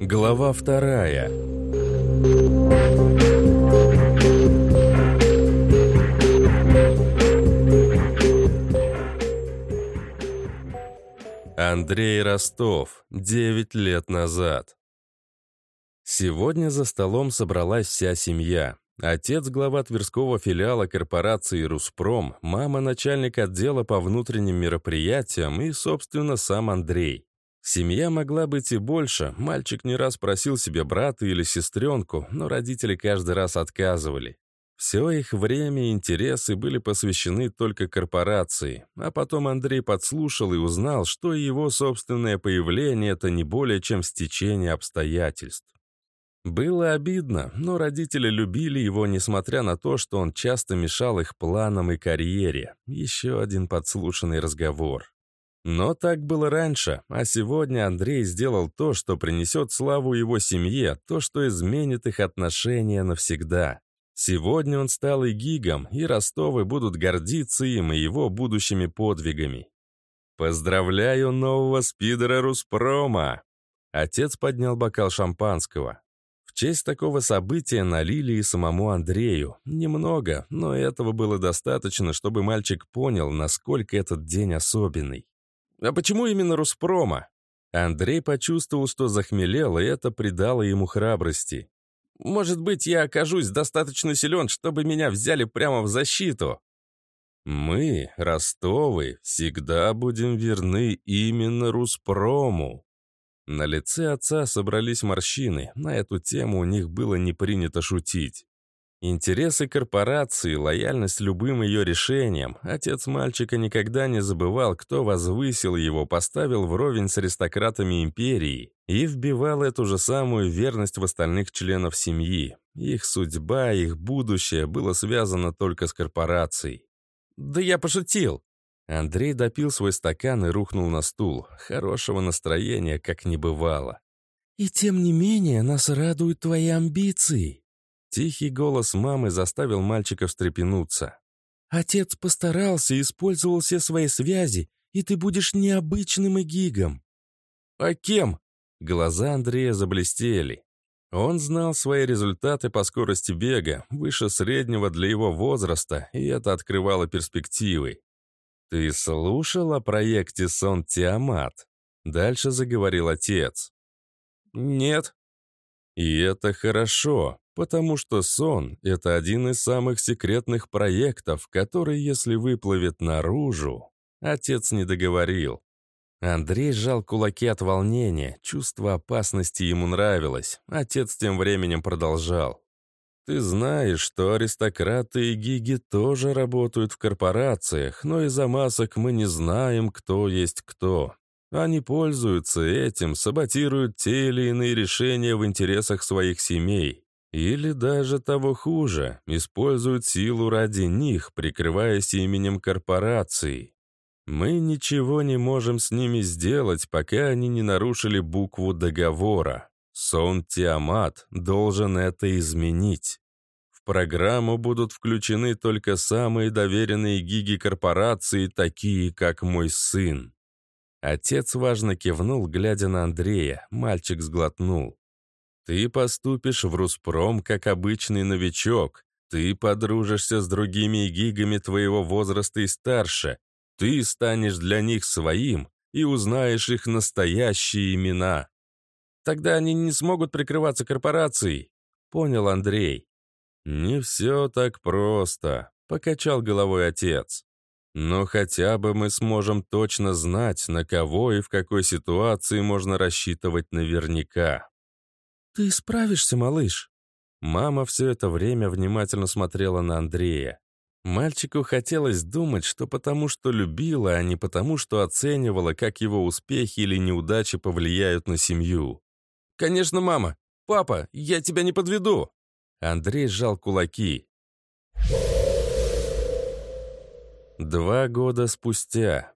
Глава вторая. Андрей Ростов. Девять лет назад. Сегодня за столом собралась вся семья. Отец глава Тверского филиала корпорации «Руспром», мама начальник отдела по внутренним мероприятиям и, собственно, сам Андрей. Семья могла быть и больше, мальчик не раз просил себе брата или сестренку, но родители каждый раз отказывали. Все их время и интересы были посвящены только корпорации, а потом Андрей подслушал и узнал, что его собственное появление — это не более чем стечение обстоятельств. Было обидно, но родители любили его, несмотря на то, что он часто мешал их планам и карьере. Еще один подслушанный разговор. Но так было раньше, а сегодня Андрей сделал то, что принесет славу его семье, то, что изменит их отношения навсегда. Сегодня он стал и гигом, и Ростовы будут гордиться им и его будущими подвигами. «Поздравляю нового спидера Руспрома!» Отец поднял бокал шампанского честь такого события налили и самому Андрею. Немного, но этого было достаточно, чтобы мальчик понял, насколько этот день особенный. А почему именно Руспрома? Андрей почувствовал, что захмелел, и это придало ему храбрости. «Может быть, я окажусь достаточно силен, чтобы меня взяли прямо в защиту?» «Мы, Ростовы, всегда будем верны именно Руспрому», на лице отца собрались морщины, на эту тему у них было не принято шутить. Интересы корпорации, лояльность любым ее решениям. Отец мальчика никогда не забывал, кто возвысил его, поставил вровень с аристократами империи и вбивал эту же самую верность в остальных членов семьи. Их судьба, их будущее было связано только с корпорацией. «Да я пошутил!» Андрей допил свой стакан и рухнул на стул. Хорошего настроения как не бывало. «И тем не менее нас радуют твои амбиции». Тихий голос мамы заставил мальчика встрепенуться. «Отец постарался, использовал все свои связи, и ты будешь необычным и гигом». «А кем?» Глаза Андрея заблестели. Он знал свои результаты по скорости бега, выше среднего для его возраста, и это открывало перспективы. «Ты слушал о проекте «Сон Тиамат»?» Дальше заговорил отец. «Нет». «И это хорошо, потому что сон — это один из самых секретных проектов, который, если выплывет наружу...» Отец не договорил. Андрей сжал кулаки от волнения, чувство опасности ему нравилось. Отец тем временем продолжал. Ты знаешь, что аристократы и гиги тоже работают в корпорациях, но из-за масок мы не знаем, кто есть кто. Они пользуются этим, саботируют те или иные решения в интересах своих семей. Или даже того хуже, используют силу ради них, прикрываясь именем корпорации. Мы ничего не можем с ними сделать, пока они не нарушили букву договора. Сон Тиамат должен это изменить. В программу будут включены только самые доверенные гиги корпорации, такие как мой сын. Отец важно кивнул, глядя на Андрея. Мальчик сглотнул. «Ты поступишь в Руспром как обычный новичок. Ты подружишься с другими гигами твоего возраста и старше. Ты станешь для них своим и узнаешь их настоящие имена. Тогда они не смогут прикрываться корпорацией», — понял Андрей. «Не все так просто», — покачал головой отец. «Но хотя бы мы сможем точно знать, на кого и в какой ситуации можно рассчитывать наверняка». «Ты справишься, малыш?» Мама все это время внимательно смотрела на Андрея. Мальчику хотелось думать, что потому что любила, а не потому что оценивала, как его успехи или неудачи повлияют на семью. «Конечно, мама! Папа, я тебя не подведу!» Андрей сжал кулаки. Два года спустя.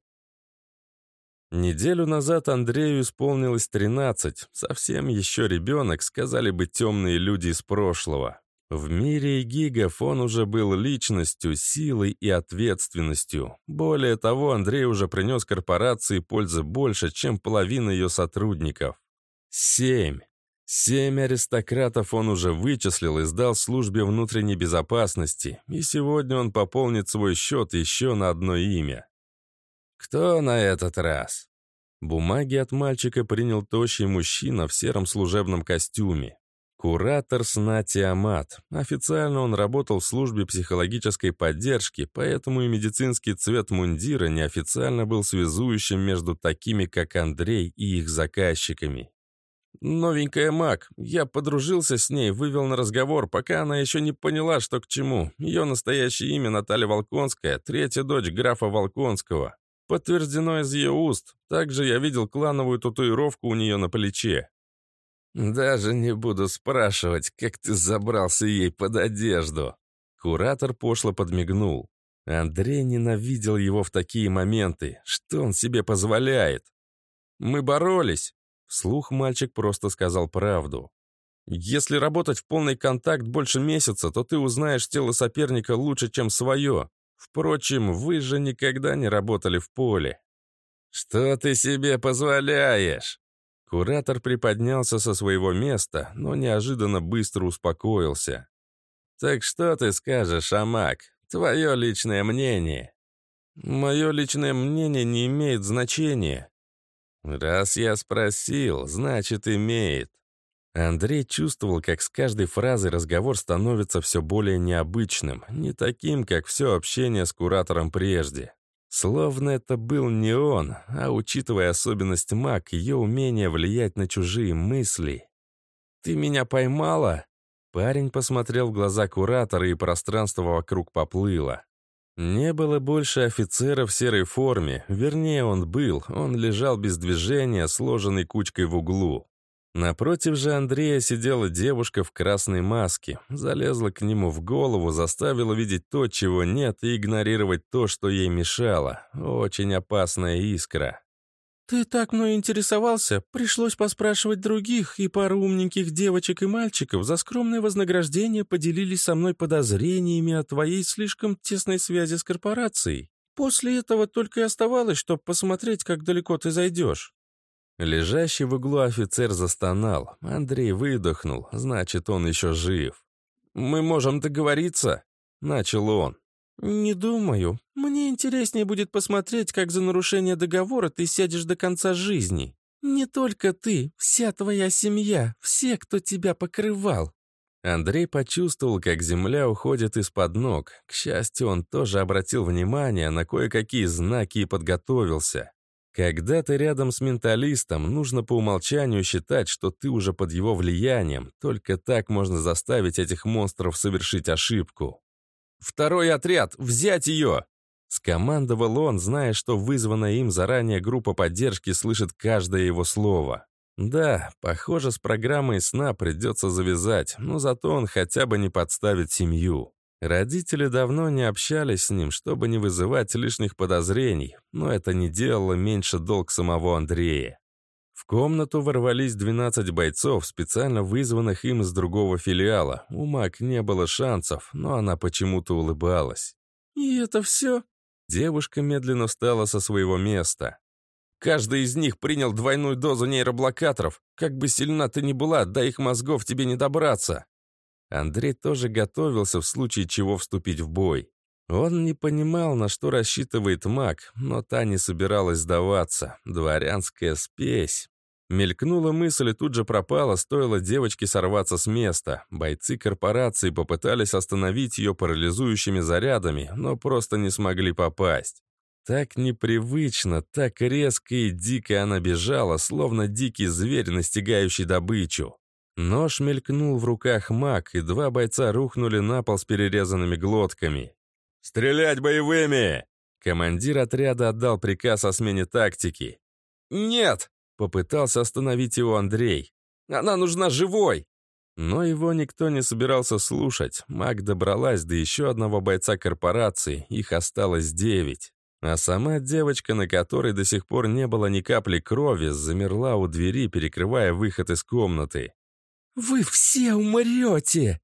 Неделю назад Андрею исполнилось 13. Совсем еще ребенок, сказали бы темные люди из прошлого. В мире гигов он уже был личностью, силой и ответственностью. Более того, Андрей уже принес корпорации пользы больше, чем половина ее сотрудников. Семь. Семь аристократов он уже вычислил и сдал службе внутренней безопасности, и сегодня он пополнит свой счет еще на одно имя. Кто на этот раз? Бумаги от мальчика принял тощий мужчина в сером служебном костюме. Куратор сна Тиамат. Официально он работал в службе психологической поддержки, поэтому и медицинский цвет мундира неофициально был связующим между такими, как Андрей, и их заказчиками. «Новенькая маг. Я подружился с ней, вывел на разговор, пока она еще не поняла, что к чему. Ее настоящее имя Наталья Волконская, третья дочь графа Волконского. Подтверждено из ее уст. Также я видел клановую татуировку у нее на плече. «Даже не буду спрашивать, как ты забрался ей под одежду». Куратор пошло подмигнул. Андрей ненавидел его в такие моменты. Что он себе позволяет? «Мы боролись!» Вслух мальчик просто сказал правду. «Если работать в полный контакт больше месяца, то ты узнаешь тело соперника лучше, чем свое. Впрочем, вы же никогда не работали в поле». «Что ты себе позволяешь?» Куратор приподнялся со своего места, но неожиданно быстро успокоился. «Так что ты скажешь, Амак? Твое личное мнение?» «Мое личное мнение не имеет значения». «Раз я спросил, значит, имеет». Андрей чувствовал, как с каждой фразой разговор становится все более необычным, не таким, как все общение с куратором прежде. Словно это был не он, а, учитывая особенность маг, ее умение влиять на чужие мысли. «Ты меня поймала?» Парень посмотрел в глаза куратора, и пространство вокруг поплыло. Не было больше офицера в серой форме, вернее, он был, он лежал без движения, сложенный кучкой в углу. Напротив же Андрея сидела девушка в красной маске, залезла к нему в голову, заставила видеть то, чего нет, и игнорировать то, что ей мешало. Очень опасная искра. «Ты так мной интересовался, пришлось поспрашивать других, и пару умненьких девочек и мальчиков за скромное вознаграждение поделились со мной подозрениями о твоей слишком тесной связи с корпорацией. После этого только и оставалось, чтобы посмотреть, как далеко ты зайдешь. Лежащий в углу офицер застонал. Андрей выдохнул, значит, он еще жив. «Мы можем договориться?» — начал он. «Не думаю. Мне интереснее будет посмотреть, как за нарушение договора ты сядешь до конца жизни. Не только ты, вся твоя семья, все, кто тебя покрывал». Андрей почувствовал, как земля уходит из-под ног. К счастью, он тоже обратил внимание на кое-какие знаки и подготовился. Когда ты рядом с менталистом, нужно по умолчанию считать, что ты уже под его влиянием. Только так можно заставить этих монстров совершить ошибку. «Второй отряд! Взять ее!» Скомандовал он, зная, что вызванная им заранее группа поддержки слышит каждое его слово. Да, похоже, с программой сна придется завязать, но зато он хотя бы не подставит семью. Родители давно не общались с ним, чтобы не вызывать лишних подозрений, но это не делало меньше долг самого Андрея. В комнату ворвались 12 бойцов, специально вызванных им из другого филиала. У Мак не было шансов, но она почему-то улыбалась. «И это все?» Девушка медленно встала со своего места. «Каждый из них принял двойную дозу нейроблокаторов. Как бы сильна ты ни была, до их мозгов тебе не добраться». Андрей тоже готовился в случае чего вступить в бой. Он не понимал, на что рассчитывает маг, но та не собиралась сдаваться. Дворянская спесь. Мелькнула мысль и тут же пропала, стоило девочке сорваться с места. Бойцы корпорации попытались остановить ее парализующими зарядами, но просто не смогли попасть. Так непривычно, так резко и дико она бежала, словно дикий зверь, настигающий добычу. Нож мелькнул в руках маг, и два бойца рухнули на пол с перерезанными глотками. «Стрелять боевыми!» Командир отряда отдал приказ о смене тактики. «Нет!» — попытался остановить его Андрей. «Она нужна живой!» Но его никто не собирался слушать. Маг добралась до еще одного бойца корпорации, их осталось девять. А сама девочка, на которой до сих пор не было ни капли крови, замерла у двери, перекрывая выход из комнаты. «Вы все умрете!»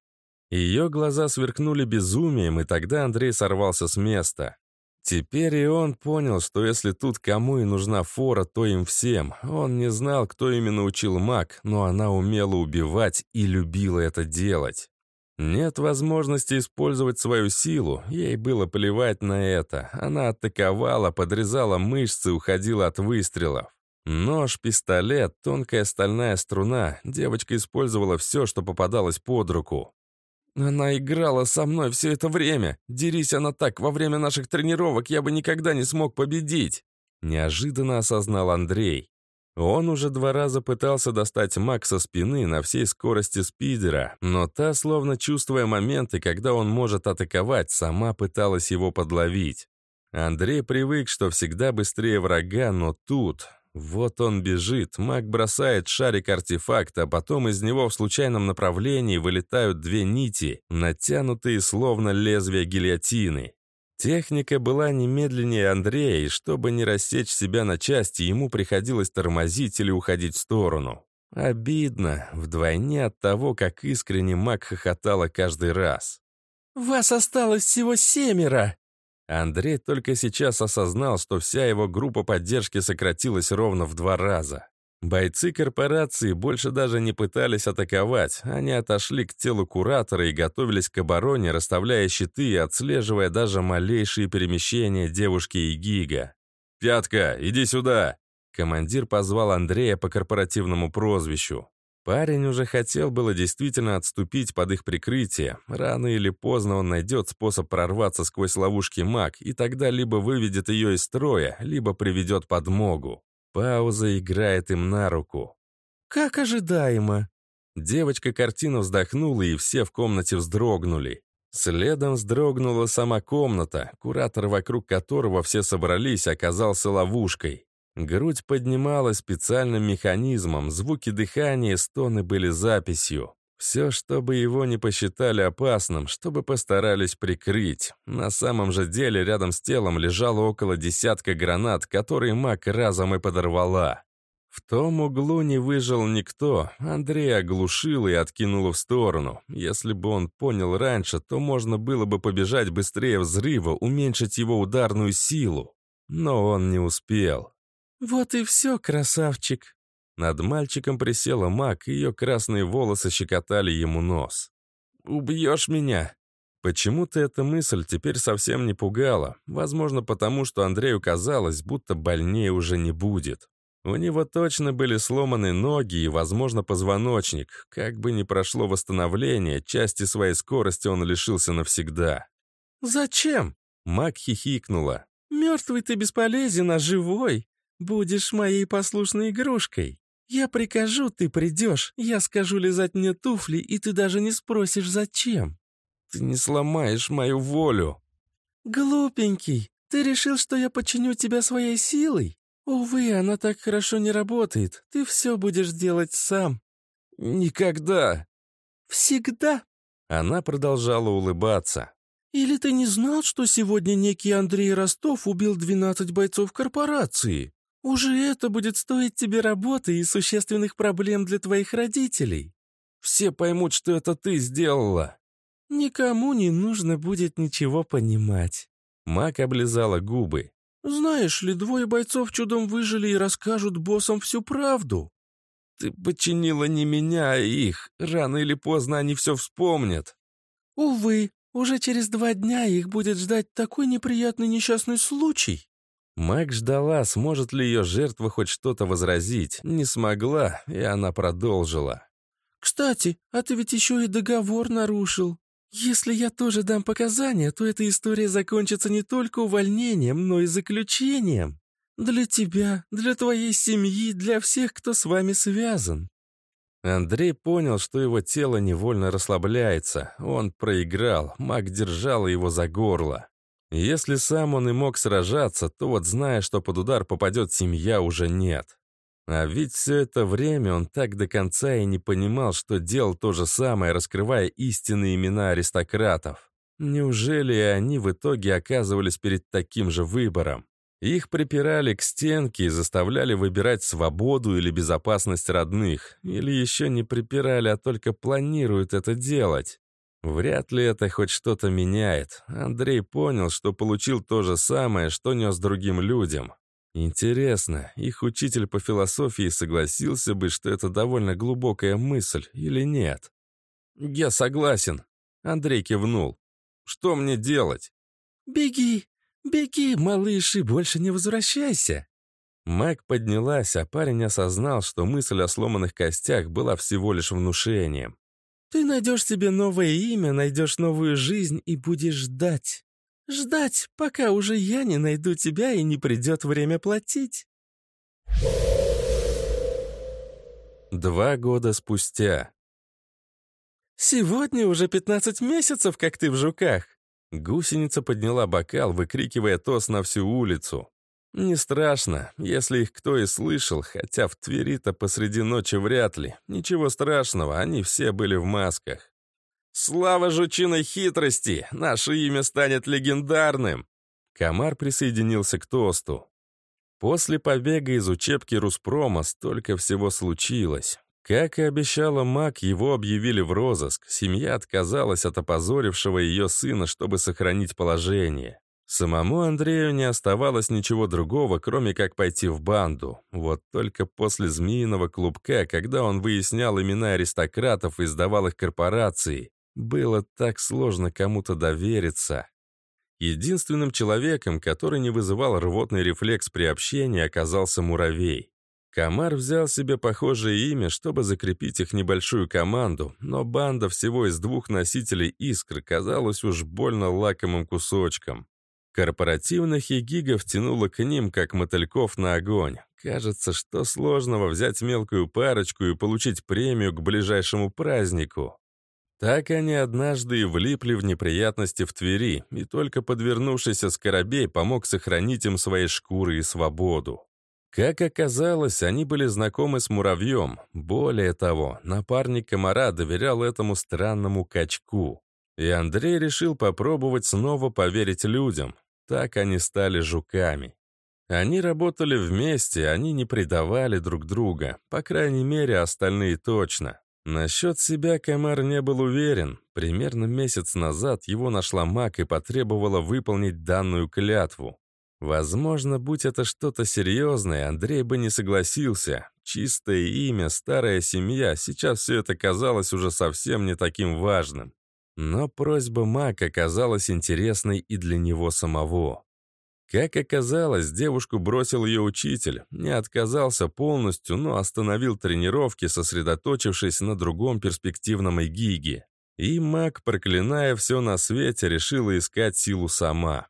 Ее глаза сверкнули безумием, и тогда Андрей сорвался с места. Теперь и он понял, что если тут кому и нужна фора, то им всем. Он не знал, кто именно учил маг, но она умела убивать и любила это делать. Нет возможности использовать свою силу, ей было плевать на это. Она атаковала, подрезала мышцы, уходила от выстрелов. Нож, пистолет, тонкая стальная струна. Девочка использовала все, что попадалось под руку. Она играла со мной все это время. Дерись она так, во время наших тренировок я бы никогда не смог победить. Неожиданно осознал Андрей. Он уже два раза пытался достать Мак со спины на всей скорости спидера, но та, словно чувствуя моменты, когда он может атаковать, сама пыталась его подловить. Андрей привык, что всегда быстрее врага, но тут... Вот он бежит, маг бросает шарик артефакта, а потом из него в случайном направлении вылетают две нити, натянутые словно лезвие гильотины. Техника была немедленнее Андрея, и чтобы не рассечь себя на части, ему приходилось тормозить или уходить в сторону. Обидно, вдвойне от того, как искренне маг хохотала каждый раз. «Вас осталось всего семеро!» Андрей только сейчас осознал, что вся его группа поддержки сократилась ровно в два раза. Бойцы корпорации больше даже не пытались атаковать, они отошли к телу куратора и готовились к обороне, расставляя щиты и отслеживая даже малейшие перемещения девушки и Гига. «Пятка, иди сюда!» Командир позвал Андрея по корпоративному прозвищу. Парень уже хотел было действительно отступить под их прикрытие. Рано или поздно он найдет способ прорваться сквозь ловушки маг, и тогда либо выведет ее из строя, либо приведет подмогу. Пауза играет им на руку. «Как ожидаемо!» Девочка картину вздохнула, и все в комнате вздрогнули. Следом вздрогнула сама комната, куратор, вокруг которого все собрались, оказался ловушкой. Грудь поднималась специальным механизмом, звуки дыхания и стоны были записью. Все, чтобы его не посчитали опасным, чтобы постарались прикрыть. На самом же деле рядом с телом лежало около десятка гранат, которые маг разом и подорвала. В том углу не выжил никто, Андрей оглушил и откинул в сторону. Если бы он понял раньше, то можно было бы побежать быстрее взрыва, уменьшить его ударную силу. Но он не успел. «Вот и все, красавчик!» Над мальчиком присела маг, ее красные волосы щекотали ему нос. «Убьешь меня?» Почему-то эта мысль теперь совсем не пугала. Возможно, потому что Андрею казалось, будто больнее уже не будет. У него точно были сломаны ноги и, возможно, позвоночник. Как бы ни прошло восстановление, части своей скорости он лишился навсегда. «Зачем?» Маг хихикнула. «Мертвый ты бесполезен, а живой. Будешь моей послушной игрушкой. Я прикажу, ты придешь, я скажу лизать мне туфли, и ты даже не спросишь, зачем. Ты не сломаешь мою волю. Глупенький, ты решил, что я починю тебя своей силой? Увы, она так хорошо не работает. Ты все будешь делать сам. Никогда. Всегда. Она продолжала улыбаться. Или ты не знал, что сегодня некий Андрей Ростов убил 12 бойцов корпорации? Уже это будет стоить тебе работы и существенных проблем для твоих родителей. Все поймут, что это ты сделала. Никому не нужно будет ничего понимать. Мак облизала губы. Знаешь ли, двое бойцов чудом выжили и расскажут боссам всю правду. Ты починила не меня, а их. Рано или поздно они все вспомнят. Увы, уже через два дня их будет ждать такой неприятный несчастный случай. Мэг ждала, сможет ли ее жертва хоть что-то возразить. Не смогла, и она продолжила. «Кстати, а ты ведь еще и договор нарушил. Если я тоже дам показания, то эта история закончится не только увольнением, но и заключением. Для тебя, для твоей семьи, для всех, кто с вами связан». Андрей понял, что его тело невольно расслабляется. Он проиграл, маг держал его за горло. Если сам он и мог сражаться, то вот зная, что под удар попадет семья, уже нет. А ведь все это время он так до конца и не понимал, что делал то же самое, раскрывая истинные имена аристократов. Неужели они в итоге оказывались перед таким же выбором? Их припирали к стенке и заставляли выбирать свободу или безопасность родных. Или еще не припирали, а только планируют это делать. Вряд ли это хоть что-то меняет. Андрей понял, что получил то же самое, что нес другим людям. Интересно, их учитель по философии согласился бы, что это довольно глубокая мысль, или нет? «Я согласен», — Андрей кивнул. «Что мне делать?» «Беги, беги, малыш, и больше не возвращайся». Мэг поднялась, а парень осознал, что мысль о сломанных костях была всего лишь внушением. «Ты найдешь себе новое имя, найдешь новую жизнь и будешь ждать. Ждать, пока уже я не найду тебя и не придет время платить». Два года спустя. «Сегодня уже пятнадцать месяцев, как ты в жуках!» Гусеница подняла бокал, выкрикивая тост на всю улицу. Не страшно, если их кто и слышал, хотя в Твери-то посреди ночи вряд ли. Ничего страшного, они все были в масках. «Слава жучиной хитрости! Наше имя станет легендарным!» Комар присоединился к тосту. После побега из учебки Руспрома столько всего случилось. Как и обещала Мак, его объявили в розыск. Семья отказалась от опозорившего ее сына, чтобы сохранить положение. Самому Андрею не оставалось ничего другого, кроме как пойти в банду. Вот только после змеиного клубка, когда он выяснял имена аристократов и сдавал их корпорации, было так сложно кому-то довериться. Единственным человеком, который не вызывал рвотный рефлекс при общении, оказался муравей. Комар взял себе похожее имя, чтобы закрепить их небольшую команду, но банда всего из двух носителей искр казалась уж больно лакомым кусочком. Корпоративных егигов тянуло к ним, как мотыльков на огонь. Кажется, что сложного взять мелкую парочку и получить премию к ближайшему празднику. Так они однажды и влипли в неприятности в Твери, и только подвернувшийся скоробей помог сохранить им свои шкуры и свободу. Как оказалось, они были знакомы с муравьем. Более того, напарник комара доверял этому странному качку. И Андрей решил попробовать снова поверить людям. Так они стали жуками. Они работали вместе, они не предавали друг друга, по крайней мере, остальные точно. Насчет себя Камар не был уверен. Примерно месяц назад его нашла маг и потребовала выполнить данную клятву. Возможно, будь это что-то серьезное, Андрей бы не согласился. Чистое имя, старая семья, сейчас все это казалось уже совсем не таким важным. Но просьба Мак оказалась интересной и для него самого. Как оказалось, девушку бросил ее учитель, не отказался полностью, но остановил тренировки, сосредоточившись на другом перспективном эгиге. И маг, проклиная все на свете, решила искать силу сама.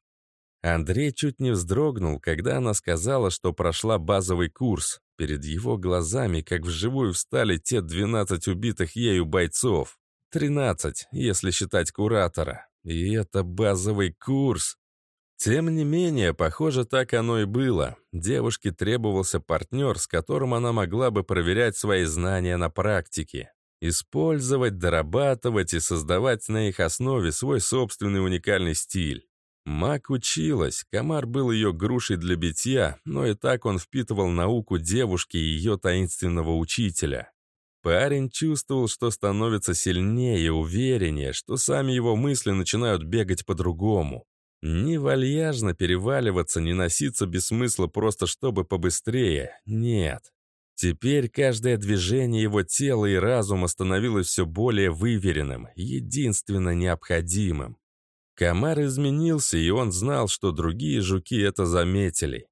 Андрей чуть не вздрогнул, когда она сказала, что прошла базовый курс. Перед его глазами, как вживую, встали те 12 убитых ею бойцов. 13, если считать куратора. И это базовый курс. Тем не менее, похоже, так оно и было. Девушке требовался партнер, с которым она могла бы проверять свои знания на практике. Использовать, дорабатывать и создавать на их основе свой собственный уникальный стиль. Мак училась, комар был ее грушей для битья, но и так он впитывал науку девушки и ее таинственного учителя. Парень чувствовал, что становится сильнее, увереннее, что сами его мысли начинают бегать по-другому. Не вальяжно переваливаться, не носиться без смысла просто чтобы побыстрее. Нет. Теперь каждое движение его тела и разума становилось все более выверенным, единственно необходимым. Комар изменился, и он знал, что другие жуки это заметили.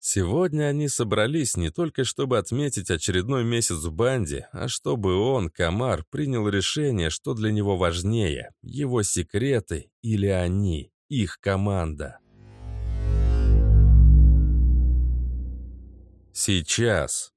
Сегодня они собрались не только чтобы отметить очередной месяц в банде, а чтобы он, Комар, принял решение, что для него важнее – его секреты или они, их команда. Сейчас.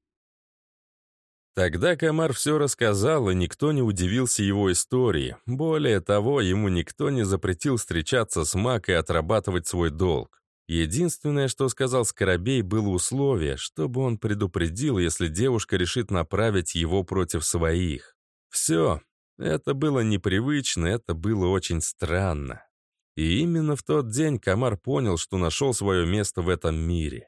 Тогда Комар все рассказал, и никто не удивился его истории. Более того, ему никто не запретил встречаться с Мак и отрабатывать свой долг. Единственное, что сказал Скоробей, было условие, чтобы он предупредил, если девушка решит направить его против своих. Все. Это было непривычно, это было очень странно. И именно в тот день Комар понял, что нашел свое место в этом мире.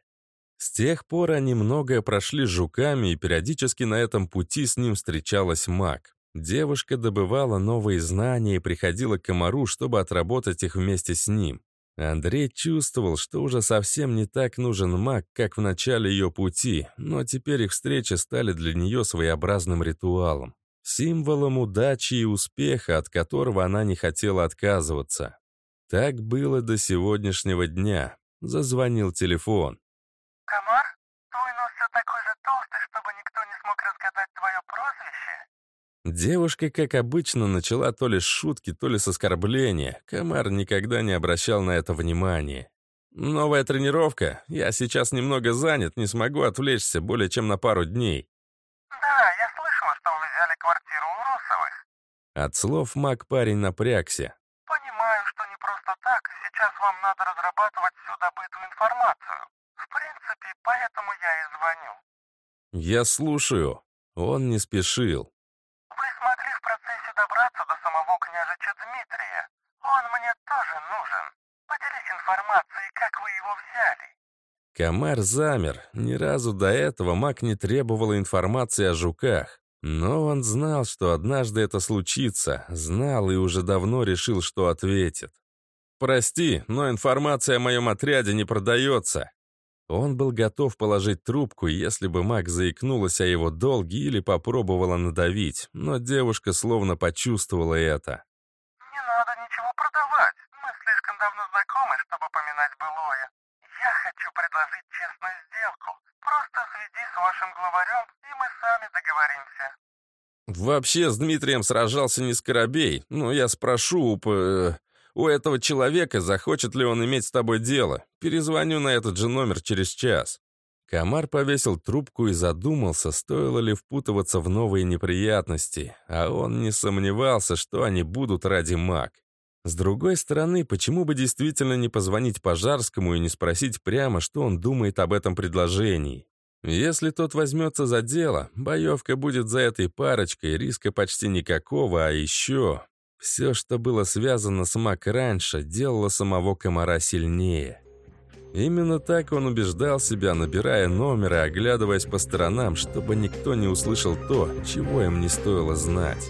С тех пор они многое прошли с жуками, и периодически на этом пути с ним встречалась маг. Девушка добывала новые знания и приходила к комару, чтобы отработать их вместе с ним. Андрей чувствовал, что уже совсем не так нужен маг, как в начале ее пути, но теперь их встречи стали для нее своеобразным ритуалом, символом удачи и успеха, от которого она не хотела отказываться. Так было до сегодняшнего дня. Зазвонил телефон. Девушка, как обычно, начала то ли с шутки, то ли с оскорбления. Комар никогда не обращал на это внимания. «Новая тренировка. Я сейчас немного занят, не смогу отвлечься более чем на пару дней». «Да, я слышала, что вы взяли квартиру у Русовых». От слов маг парень напрягся. «Понимаю, что не просто так, и сейчас вам надо разрабатывать всю добытую информацию. В принципе, поэтому я и звоню». «Я слушаю». Он не спешил. Вы смогли в процессе добраться до самого княжича Дмитрия. Он мне тоже нужен. Поделись информацией, как вы его взяли. Комар замер. Ни разу до этого маг не требовал информации о жуках. Но он знал, что однажды это случится. Знал и уже давно решил, что ответит. «Прости, но информация о моем отряде не продается». Он был готов положить трубку, если бы маг заикнулась о его долге или попробовала надавить, но девушка словно почувствовала это. Не надо ничего продавать. Мы слишком давно знакомы, чтобы поминать былое. Я хочу предложить честную сделку. Просто сведи с вашим главарем, и мы сами договоримся. Вообще с Дмитрием сражался не Скоробей, но я спрошу у, у этого человека, захочет ли он иметь с тобой дело. Перезвоню на этот же номер через час. Комар повесил трубку и задумался, стоило ли впутываться в новые неприятности, а он не сомневался, что они будут ради маг. С другой стороны, почему бы действительно не позвонить Пожарскому и не спросить прямо, что он думает об этом предложении? Если тот возьмется за дело, боевка будет за этой парочкой, риска почти никакого, а еще... Все, что было связано с Мак раньше, делало самого комара сильнее. Именно так он убеждал себя, набирая номер и оглядываясь по сторонам, чтобы никто не услышал то, чего им не стоило знать.